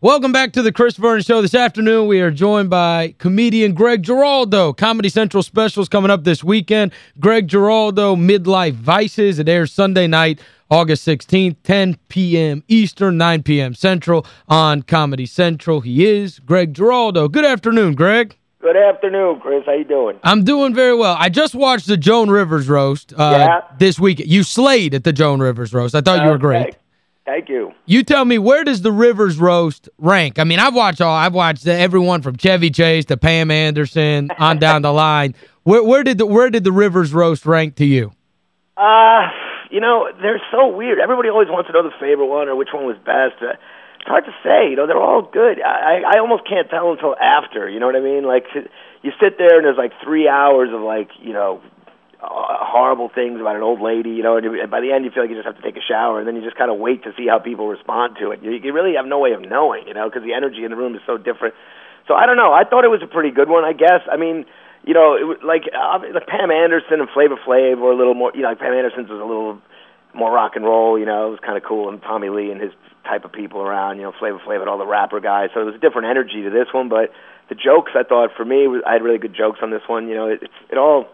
Welcome back to the Chris Vernon Show. This afternoon, we are joined by comedian Greg Giraldo. Comedy Central specials coming up this weekend. Greg Giraldo, Midlife Vices. It airs Sunday night, August 16th, 10 p.m. Eastern, 9 p.m. Central on Comedy Central. He is Greg Giraldo. Good afternoon, Greg. Good afternoon, Chris. How you doing? I'm doing very well. I just watched the Joan Rivers roast uh, yeah. this week. You slayed at the Joan Rivers roast. I thought you were great. Thank you. You tell me, where does the Rivers roast rank? I mean, I've watched all I've watched everyone from Chevy Chase to Pam Anderson on down the line. Where where did the where did the Rivers roast rank to you? Uh, you know, they're so weird. Everybody always wants to know the favorite one or which one was best. Uh, it's hard to say. You know, they're all good. I I almost can't tell until after. You know what I mean? Like you sit there and there's like 3 hours of like, you know, uh, horrible things about an old lady, you know, and by the end you feel like you just have to take a shower, and then you just kind of wait to see how people respond to it. You, you really have no way of knowing, you know, because the energy in the room is so different. So I don't know. I thought it was a pretty good one, I guess. I mean, you know, it was like, uh, like Pam Anderson and Flavor Flav were a little more, you know, like Pam Anderson's was a little more rock and roll, you know, it was kind of cool, and Tommy Lee and his type of people around, you know, Flavor Flav and all the rapper guys. So it was a different energy to this one, but the jokes I thought for me, I had really good jokes on this one. You know, it, it's it all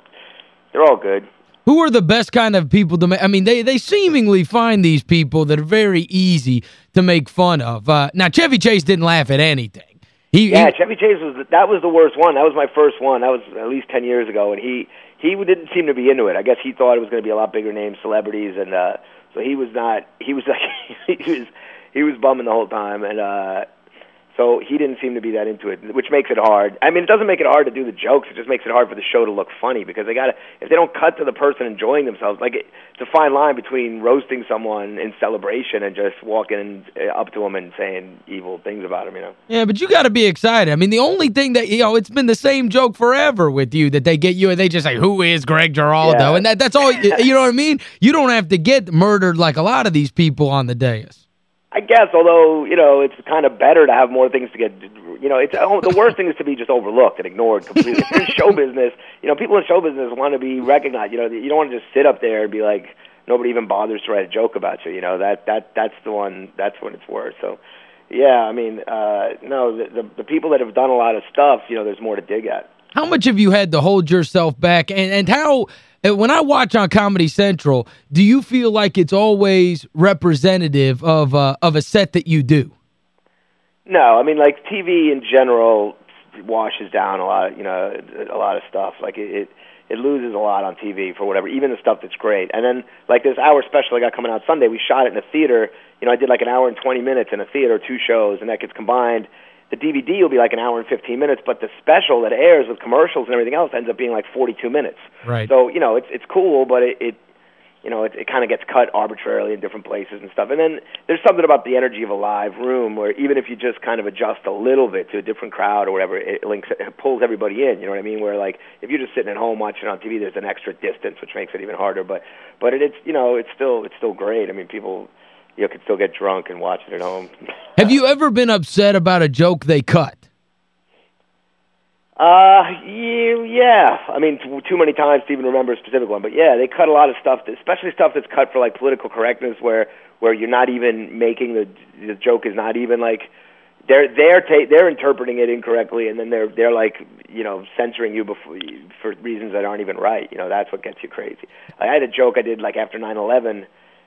they're all good. Who are the best kind of people to make? I mean, they they seemingly find these people that are very easy to make fun of. Uh, now, Chevy Chase didn't laugh at anything. He, yeah, he, Chevy Chase was that was the worst one. That was my first one. That was at least 10 years ago, and he he didn't seem to be into it. I guess he thought it was going to be a lot bigger name celebrities, and uh, so he was not. He was like he was he was bumming the whole time, and uh, so he didn't seem to be that into it, which makes it hard. I mean, it doesn't make it hard to do the jokes. It just makes it hard for the show to look funny because they got to if they don't cut to the person enjoying themselves, like it, it's a fine line between roasting someone in celebration and just walking uh, up to them and saying evil things about them, you know. Yeah, but you got to be excited. I mean, the only thing that you know, it's been the same joke forever with you that they get you and they just say, "Who is Greg Giraldo?" Yeah. And that that's all you know what I mean? You don't have to get murdered like a lot of these people on the dais. I guess, although you know, it's kind of better to have more things to get. You know, it's oh, the worst thing is to be just overlooked and ignored completely. in show business, you know, people in show business want to be recognized. You know, you don't want to just sit up there and be like nobody even bothers to write a joke about you. You know, that that that's the one. That's when it's worth. So, yeah, I mean, uh, no, the, the the people that have done a lot of stuff, you know, there's more to dig at. How much have you had to hold yourself back, and and how? When I watch on Comedy Central, do you feel like it's always representative of uh, of a set that you do? No, I mean like TV in general washes down a lot, you know, a lot of stuff. Like it, it it loses a lot on TV for whatever, even the stuff that's great. And then like this hour special I got coming out Sunday, we shot it in a theater. You know, I did like an hour and 20 minutes in a theater, two shows, and that gets combined the DVD will be like an hour and 15 minutes, but the special that airs with commercials and everything else ends up being like 42 minutes. Right. So, you know, it's it's cool, but it, it you know, it, it kind of gets cut arbitrarily in different places and stuff. And then there's something about the energy of a live room where even if you just kind of adjust a little bit to a different crowd or whatever, it links, it pulls everybody in. You know what I mean? Where like if you're just sitting at home watching on TV, there's an extra distance, which makes it even harder. But but it, it's you know, it's still it's still great. I mean, people you could still get drunk and watch it at home. Have you ever been upset about a joke they cut? Uh, yeah. I mean, too many times to even remember a specific one. But yeah, they cut a lot of stuff, especially stuff that's cut for like political correctness, where where you're not even making the the joke is not even like they're they're ta- they're interpreting it incorrectly, and then they're they're like you know censoring you before for reasons that aren't even right. You know, that's what gets you crazy. I had a joke I did like after nine eleven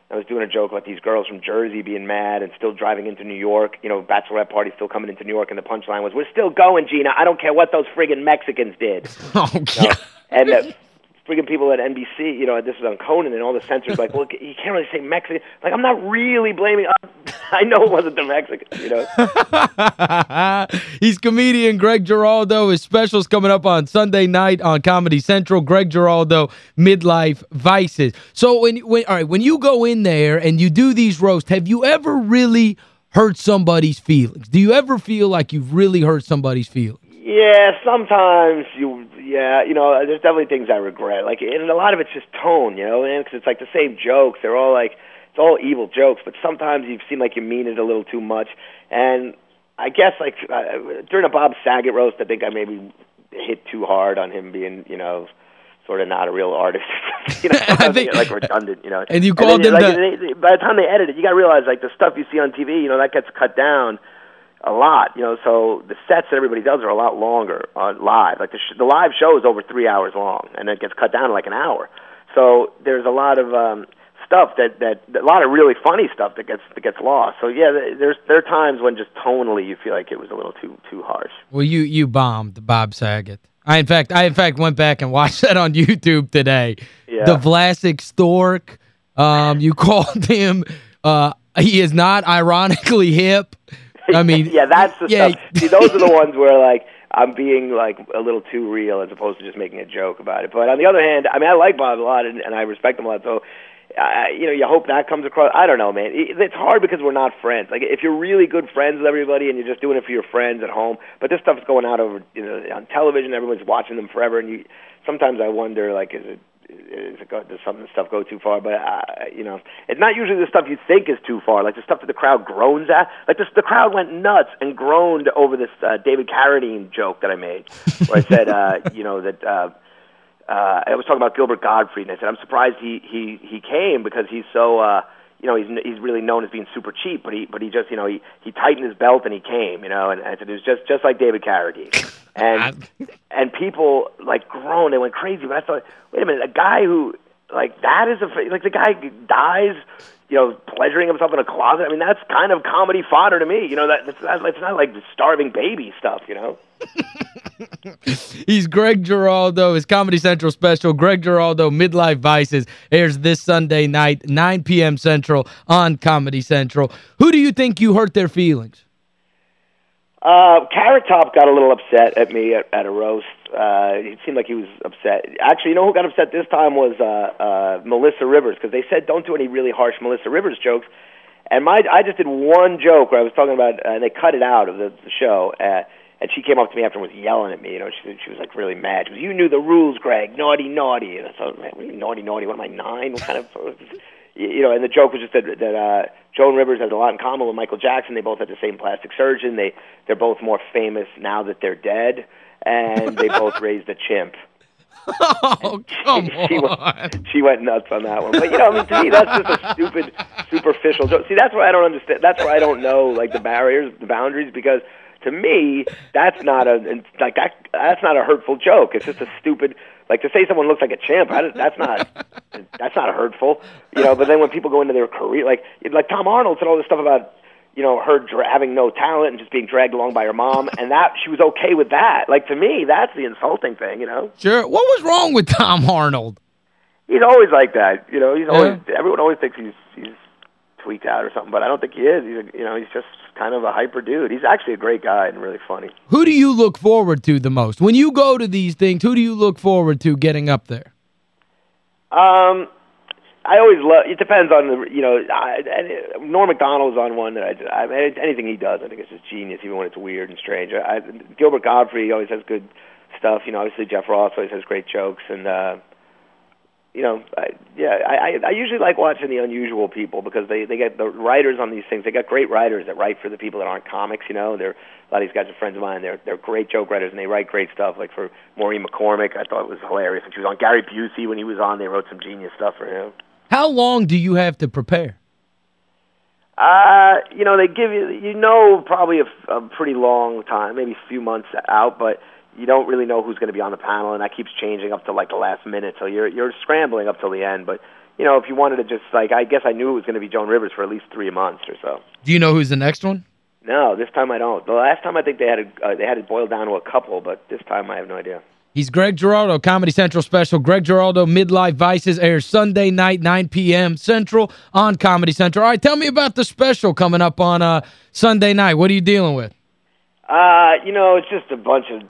I was doing a joke about these girls from Jersey being mad and still driving into New York. You know, bachelorette party still coming into New York, and the punchline was, "We're still going, Gina. I don't care what those friggin' Mexicans did." Oh. You know? And uh, friggin' people at NBC, you know, this is on Conan, and all the censors like, well, you can't really say Mexican. Like, I'm not really blaming. Uh, I know it wasn't the Mexicans, you know. He's comedian Greg Giraldo. His special's coming up on Sunday night on Comedy Central. Greg Giraldo, Midlife Vices. So when when all right, when you go in there and you do these roasts, have you ever really hurt somebody's feelings? Do you ever feel like you've really hurt somebody's feelings? Yeah, sometimes you yeah, you know, there's definitely things I regret. Like, and a lot of it's just tone, you know, man, because it's like the same jokes. They're all like, it's all evil jokes, but sometimes you seem like you mean it a little too much. And I guess like uh, during a Bob Saget roast, I think I maybe hit too hard on him being, you know, sort of not a real artist. you know, I think, like redundant, you know. And you called and then, him like, the... by the time they edit it, you got to realize like the stuff you see on TV, you know, that gets cut down a lot, you know. So the sets that everybody does are a lot longer uh, live. Like the sh- the live show is over three hours long, and it gets cut down to like an hour. So there's a lot of um, stuff that, that that a lot of really funny stuff that gets that gets lost. So yeah, there's there are times when just tonally you feel like it was a little too too harsh. Well, you you bombed the Bob Saget. I in fact I in fact went back and watched that on YouTube today. Yeah. The Vlasic Stork. Um, you called him. Uh, he is not ironically hip. I mean, yeah, that's the yeah. stuff. See, those are the ones where like I'm being like a little too real as opposed to just making a joke about it. But on the other hand, I mean, I like Bob a lot and, and I respect him a lot. So, uh, you know, you hope that comes across. I don't know, man. It's hard because we're not friends. Like, if you're really good friends with everybody and you're just doing it for your friends at home, but this stuff's going out over, you know, on television. Everyone's watching them forever, and you. Sometimes I wonder, like, is it is it go, does some of the stuff go too far? But uh, you know, it's not usually the stuff you think is too far, like the stuff that the crowd groans at. Like this, the crowd went nuts and groaned over this uh, David Carradine joke that I made, where I said, uh, you know, that. Uh, uh, I was talking about Gilbert Gottfried, and I said I'm surprised he he he came because he's so uh, you know he's he's really known as being super cheap, but he but he just you know he he tightened his belt and he came, you know, and, and I said it was just just like David Carradine, and and people like groaned, they went crazy. But I thought, wait a minute, a guy who like that is a like the guy dies you know, pleasuring himself in a closet. I mean, that's kind of comedy fodder to me. You know, that it's not, it's not like starving baby stuff. You know. He's Greg Giraldo. His Comedy Central special, Greg Giraldo, Midlife Vices, airs this Sunday night, 9 p.m. Central on Comedy Central. Who do you think you hurt their feelings? Uh, Carrot Top got a little upset at me at, at a roast. Uh, it seemed like he was upset. Actually, you know who got upset this time was uh, uh, Melissa Rivers because they said don't do any really harsh Melissa Rivers jokes. And my, I just did one joke where I was talking about, uh, and they cut it out of the, the show. Uh, and she came up to me after and was yelling at me. You know, she she was like really mad. She was, "You knew the rules, Greg. Naughty, naughty." And I thought, "Man, what are you naughty, naughty? What am I nine? What kind of?" you know, and the joke was just that that uh, Joan Rivers has a lot in common with Michael Jackson. They both had the same plastic surgeon. They they're both more famous now that they're dead, and they both raised a chimp. Oh, come she, she on. Went, she went nuts on that one. But, you know, I mean, to me, that's just a stupid, superficial joke. See, that's why I don't understand. That's why I don't know, like, the barriers, the boundaries, because – to me, that's not a like that. That's not a hurtful joke. It's just a stupid like to say someone looks like a chimp. That's not that's not hurtful, you know. But then when people go into their career, like like Tom Arnold said all this stuff about you know her dra- having no talent and just being dragged along by her mom, and that she was okay with that. Like to me, that's the insulting thing, you know. Sure. What was wrong with Tom Arnold? He's always like that, you know. He's always yeah. everyone always thinks he's he's tweaked out or something, but I don't think he is. He's a, you know he's just kind of a hyper dude. He's actually a great guy and really funny. Who do you look forward to the most? When you go to these things, who do you look forward to getting up there? Um, I always love. It depends on the you know. I, and Norm Macdonald's on one that I, I anything he does, I think it's just genius, even when it's weird and strange. I, Gilbert Gottfried always has good stuff. You know, obviously Jeff Ross always has great jokes, and uh, you know, I, yeah, I, I usually like watching the unusual people because they they get the writers on these things. They got great writers that write for the people that aren't comics. You know, they're a lot of these guys are friends of mine. They're they're great joke writers and they write great stuff. Like for Maureen McCormick, I thought it was hilarious when she was on. Gary Busey when he was on, they wrote some genius stuff for him. How long do you have to prepare? Uh, you know, they give you you know probably a, a pretty long time, maybe a few months out, but you don't really know who's going to be on the panel, and that keeps changing up to like the last minute. So you're you're scrambling up till the end. But you know, if you wanted to just like, I guess I knew it was going to be Joan Rivers for at least three months or so. Do you know who's the next one? No, this time I don't. The last time I think they had it, uh, they had it boiled down to a couple, but this time I have no idea. He's Greg Giraldo, Comedy Central special. Greg Giraldo, Midlife Vices, airs Sunday night, 9 p.m. Central on Comedy Central. All right, tell me about the special coming up on uh, Sunday night. What are you dealing with? Uh, you know, it's just a bunch of.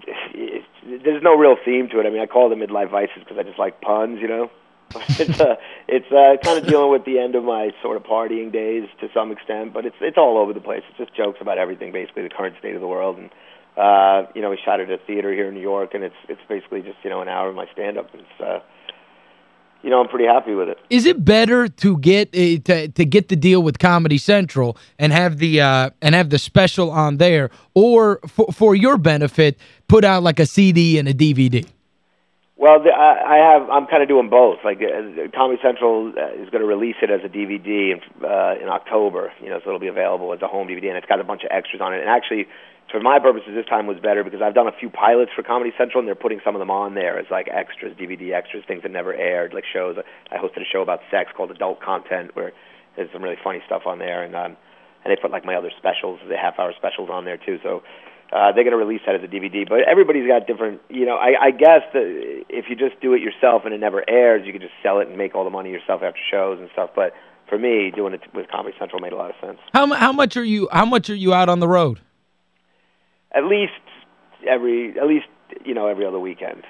there's no real theme to it. I mean, I call them midlife vices because I just like puns. You know, it's uh, it's uh, kind of dealing with the end of my sort of partying days to some extent, but it's it's all over the place. It's just jokes about everything, basically the current state of the world. And uh, you know, we shot it at a theater here in New York, and it's it's basically just you know an hour of my stand up. It's uh, you know, I'm pretty happy with it. Is it better to get uh, to to get the deal with Comedy Central and have the uh, and have the special on there or for for your benefit put out like a CD and a DVD? Well, the, I, I have. I'm kind of doing both. Like uh, Comedy Central uh, is going to release it as a DVD in uh, in October. You know, so it'll be available as a home DVD, and it's got a bunch of extras on it. And actually, for my purposes, this time was better because I've done a few pilots for Comedy Central, and they're putting some of them on there as like extras, DVD extras, things that never aired, like shows. I hosted a show about sex called Adult Content, where there's some really funny stuff on there, and um, and they put like my other specials, the half hour specials on there too. So uh, they're going to release that as a DVD. But everybody's got different, you know. I, I guess that if you just do it yourself and it never airs, you could just sell it and make all the money yourself after shows and stuff. But for me, doing it with Comedy Central made a lot of sense. How how much are you how much are you out on the road? At least every at least you know every other weekend.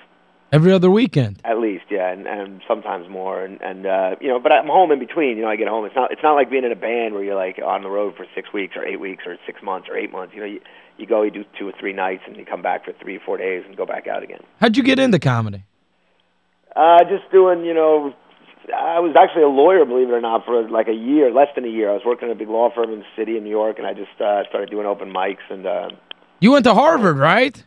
Every other weekend. At least, yeah, and and sometimes more, and and uh, you know, but I'm home in between. You know, I get home. It's not it's not like being in a band where you're like on the road for six weeks or eight weeks or six months or eight months. You know, you you go, you do two or three nights, and you come back for three or four days and go back out again. How'd you get into comedy? Uh, just doing, you know, I was actually a lawyer, believe it or not, for like a year, less than a year. I was working at a big law firm in the city in New York, and I just uh, started doing open mics and. Uh, you went to Harvard, right?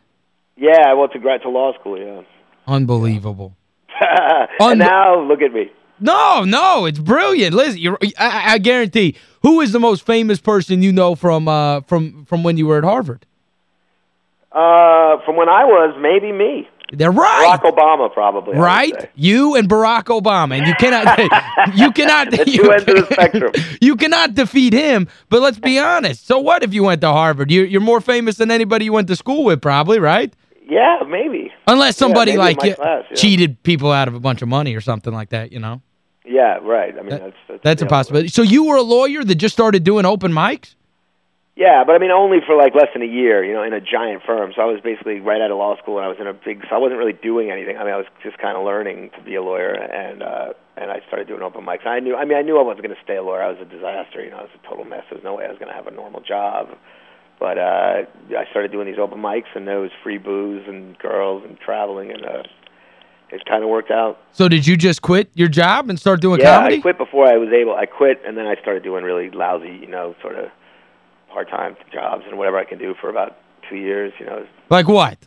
Yeah, I went to grad to law school, yeah. Unbelievable. and now, look at me. No, no, it's brilliant. Listen, I, I guarantee. Who is the most famous person you know from uh, from from when you were at Harvard? Uh, from when I was, maybe me. They're right. Barack Obama, probably. Right? You and Barack Obama. And you cannot you cannot the you, two ends of the spectrum. You cannot defeat him. But let's be honest. So what if you went to Harvard? You're, you're more famous than anybody you went to school with, probably, right? Yeah, maybe. Unless somebody yeah, like class, yeah. cheated people out of a bunch of money or something like that, you know? Yeah, right. I mean, that, that's... That's, that's a possibility. So you were a lawyer that just started doing open mics? Yeah, but I mean only for like less than a year, you know, in a giant firm. So I was basically right out of law school and I was in a big so I wasn't really doing anything. I mean I was just kind of learning to be a lawyer and uh and I started doing open mics. I knew I mean I knew I wasn't going to stay a lawyer. I was a disaster, you know, I was a total mess. There was no way I was going to have a normal job. But uh I started doing these open mics and there was free booze and girls and traveling and uh it kind of worked out. So did you just quit your job and start doing yeah, comedy? Yeah, I quit before I was able. I quit and then I started doing really lousy, you know, sort of part-time jobs and whatever I can do for about two years. You know. Like what?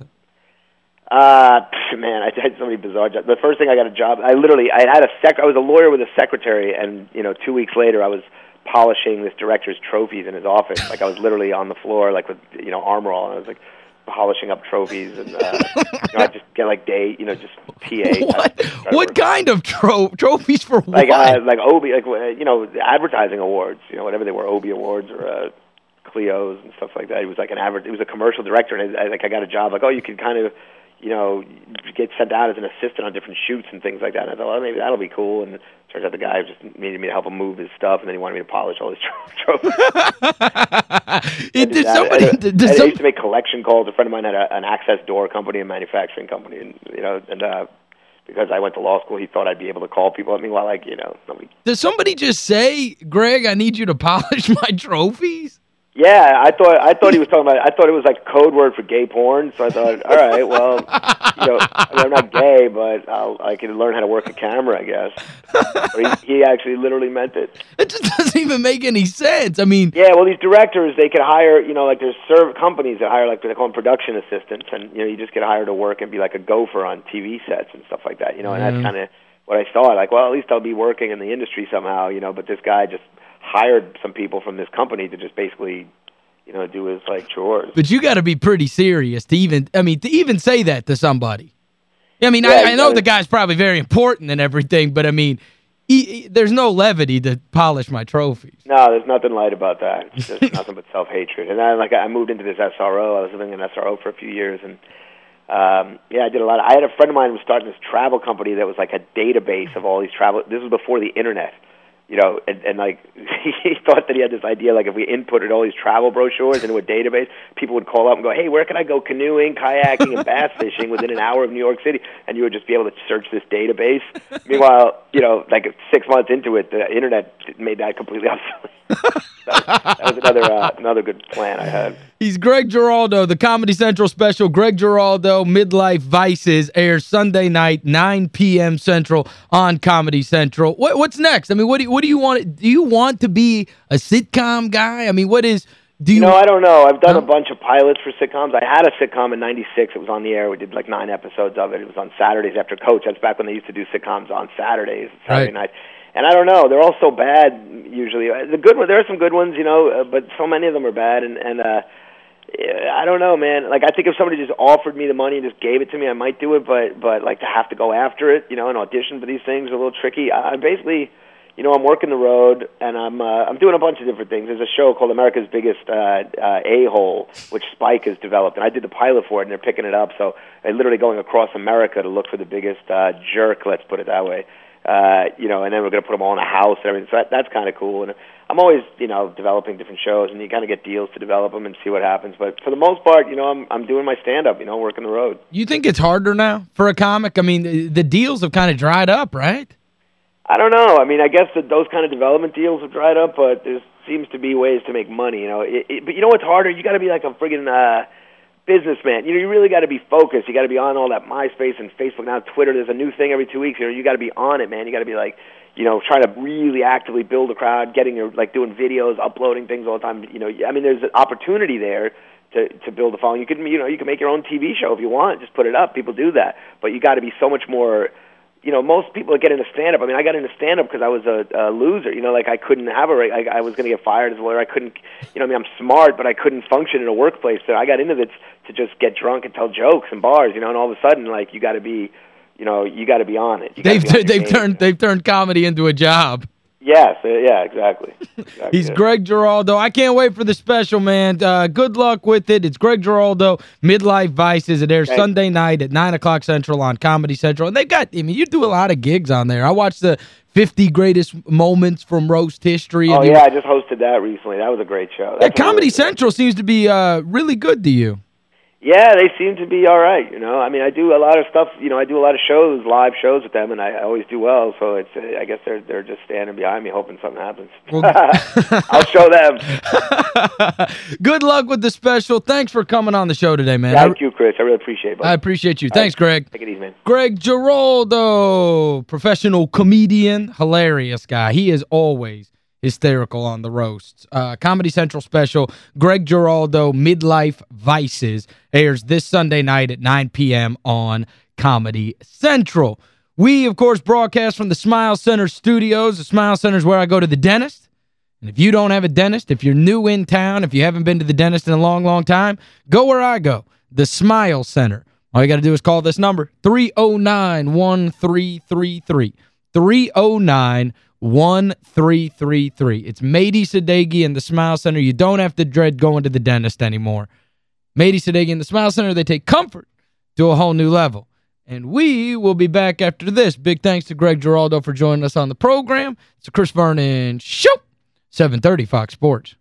Uh, man, I had so many bizarre jobs. The first thing I got a job, I literally, I had a sec. I was a lawyer with a secretary, and you know, two weeks later, I was polishing this director's trophies in his office. like I was literally on the floor, like with you know armor all, and I was like polishing up trophies and uh, you know, I just get like day, you know, just PA. What, what kind of tro trophies for like, what? Uh, like Obie, like you know, advertising awards, you know, whatever they were, Obie awards or uh, Clio's and stuff like that. He was like an average. He was a commercial director, and I, I, like I got a job. Like, oh, you can kind of, you know, get sent out as an assistant on different shoots and things like that. And I thought, well, maybe that'll be cool. And turns out the guy just needed me to help him move his stuff, and then he wanted me to polish all his trophies. it, did somebody? I, did I, some... I used to make collection calls. A friend of mine had a, an access door company, a manufacturing company, and you know, and. uh because I went to law school, he thought I'd be able to call people. I mean, well, like, you know, nobody... Does somebody just say, Greg, I need you to polish my trophies? Yeah, I thought I thought he was talking about. I thought it was like code word for gay porn. So I thought, all right, well, you know, I mean, I'm not gay, but I'll, I can learn how to work a camera, I guess. But he, he actually literally meant it. It just doesn't even make any sense. I mean, yeah, well, these directors they could hire, you know, like there's serve companies that hire like they call them production assistants, and you know, you just get hired to work and be like a gopher on TV sets and stuff like that. You know, and that's kind of what I saw. Like, well, at least I'll be working in the industry somehow, you know. But this guy just hired some people from this company to just basically you know do his like chores. But you got to be pretty serious to even i mean to even say that to somebody. I mean yeah, I, I know the guy's probably very important and everything but i mean he, he, there's no levity to polish my trophies. No there's nothing light about that. It's just nothing but self-hatred. And then like i moved into this sro i was living in sro for a few years and um yeah i did a lot. Of, i had a friend of mine who was starting this travel company that was like a database of all these travel this was before the internet you know, and, and like he thought that he had this idea, like if we inputted all these travel brochures into a database, people would call up and go, "Hey, where can I go canoeing, kayaking, and bass fishing within an hour of New York City?" And you would just be able to search this database. Meanwhile, you know, like six months into it, the internet made that completely obsolete. that, was another uh, another good plan I had. He's Greg Giraldo, the Comedy Central special. Greg Giraldo, Midlife Vices, airs Sunday night, 9 p.m. Central on Comedy Central. What, what's next? I mean, what do you, what do you want? Do you want to be a sitcom guy? I mean, what is Do you, you know, I don't know. I've done a bunch of pilots for sitcoms. I had a sitcom in '96. It was on the air. We did like nine episodes of it. It was on Saturdays after Coach. That's back when they used to do sitcoms on Saturdays, Saturday right. night. And I don't know. They're all so bad. Usually, the good one. There are some good ones, you know, uh, but so many of them are bad. And and uh, I don't know, man. Like I think if somebody just offered me the money and just gave it to me, I might do it. But but like to have to go after it, you know, and audition for these things are a little tricky. I, I'm basically you know, I'm working the road and I'm uh, I'm doing a bunch of different things. There's a show called America's Biggest uh, uh, A Hole, which Spike has developed, and I did the pilot for it, and they're picking it up. So they're literally going across America to look for the biggest uh, jerk. Let's put it that way. Uh, you know, and then we're going to put them all in a house and everything. So that, that's kind of cool. And I'm always, you know, developing different shows, and you kind of get deals to develop them and see what happens. But for the most part, you know, I'm I'm doing my stand up. You know, working the road. You think it's harder now for a comic? I mean, the deals have kind of dried up, right? I don't know. I mean, I guess that those kind of development deals have dried up, but there seems to be ways to make money. You know, it, it, but you know what's harder? You got to be like a friggin' uh, businessman. You know, you really got to be focused. You got to be on all that MySpace and Facebook now, Twitter. There's a new thing every two weeks. You know, you got to be on it, man. You got to be like, you know, trying to really actively build a crowd, getting your like doing videos, uploading things all the time. You know, I mean, there's an opportunity there to to build a following. You can, you know, you can make your own TV show if you want. Just put it up. People do that, but you got to be so much more you know, most people get into stand up. I mean, I got into stand up because I was a, a loser. You know, like I couldn't have a. I, I was going to get fired as a lawyer. I couldn't. You know, I mean, I'm smart, but I couldn't function in a workplace. So I got into this to just get drunk and tell jokes in bars. You know, and all of a sudden, like you got to be, you know, you got to be on it. They've on they've turned they've turned comedy into a job. Yes, uh, yeah, exactly. exactly. He's Greg Giraldo. I can't wait for the special, man. Uh, good luck with it. It's Greg Giraldo, Midlife Vices. It airs Sunday night at 9 o'clock Central on Comedy Central. And they've got, I mean, you do a lot of gigs on there. I watched the 50 greatest moments from roast history. Oh, yeah, I just hosted that recently. That was a great show. yeah, Comedy Central seems to be uh, really good to you. Yeah, they seem to be all right. You know, I mean, I do a lot of stuff. You know, I do a lot of shows, live shows with them, and I, always do well. So it's, uh, I guess they're they're just standing behind me, hoping something happens. Well, I'll show them. Good luck with the special. Thanks for coming on the show today, man. Thank you, Chris. I really appreciate it. Buddy. I appreciate you. Thanks, Greg. Take it easy, man. Greg Giraldo, professional comedian, hilarious guy. He is always hysterical on the roasts. Uh, Comedy Central special, Greg Giraldo, Midlife Vices, airs this Sunday night at 9 p.m. on Comedy Central. We, of course, broadcast from the Smile Center studios. The Smile Center is where I go to the dentist. And if you don't have a dentist, if you're new in town, if you haven't been to the dentist in a long, long time, go where I go, the Smile Center. All you got to do is call this number, 309-1333. 309 1333. It's Mady Sadeghi and the Smile Center. You don't have to dread going to the dentist anymore. Mady Sadeghi and the Smile Center, they take comfort to a whole new level. And we will be back after this. Big thanks to Greg Giraldo for joining us on the program. It's a Chris Vernon Show, 730 Fox Sports.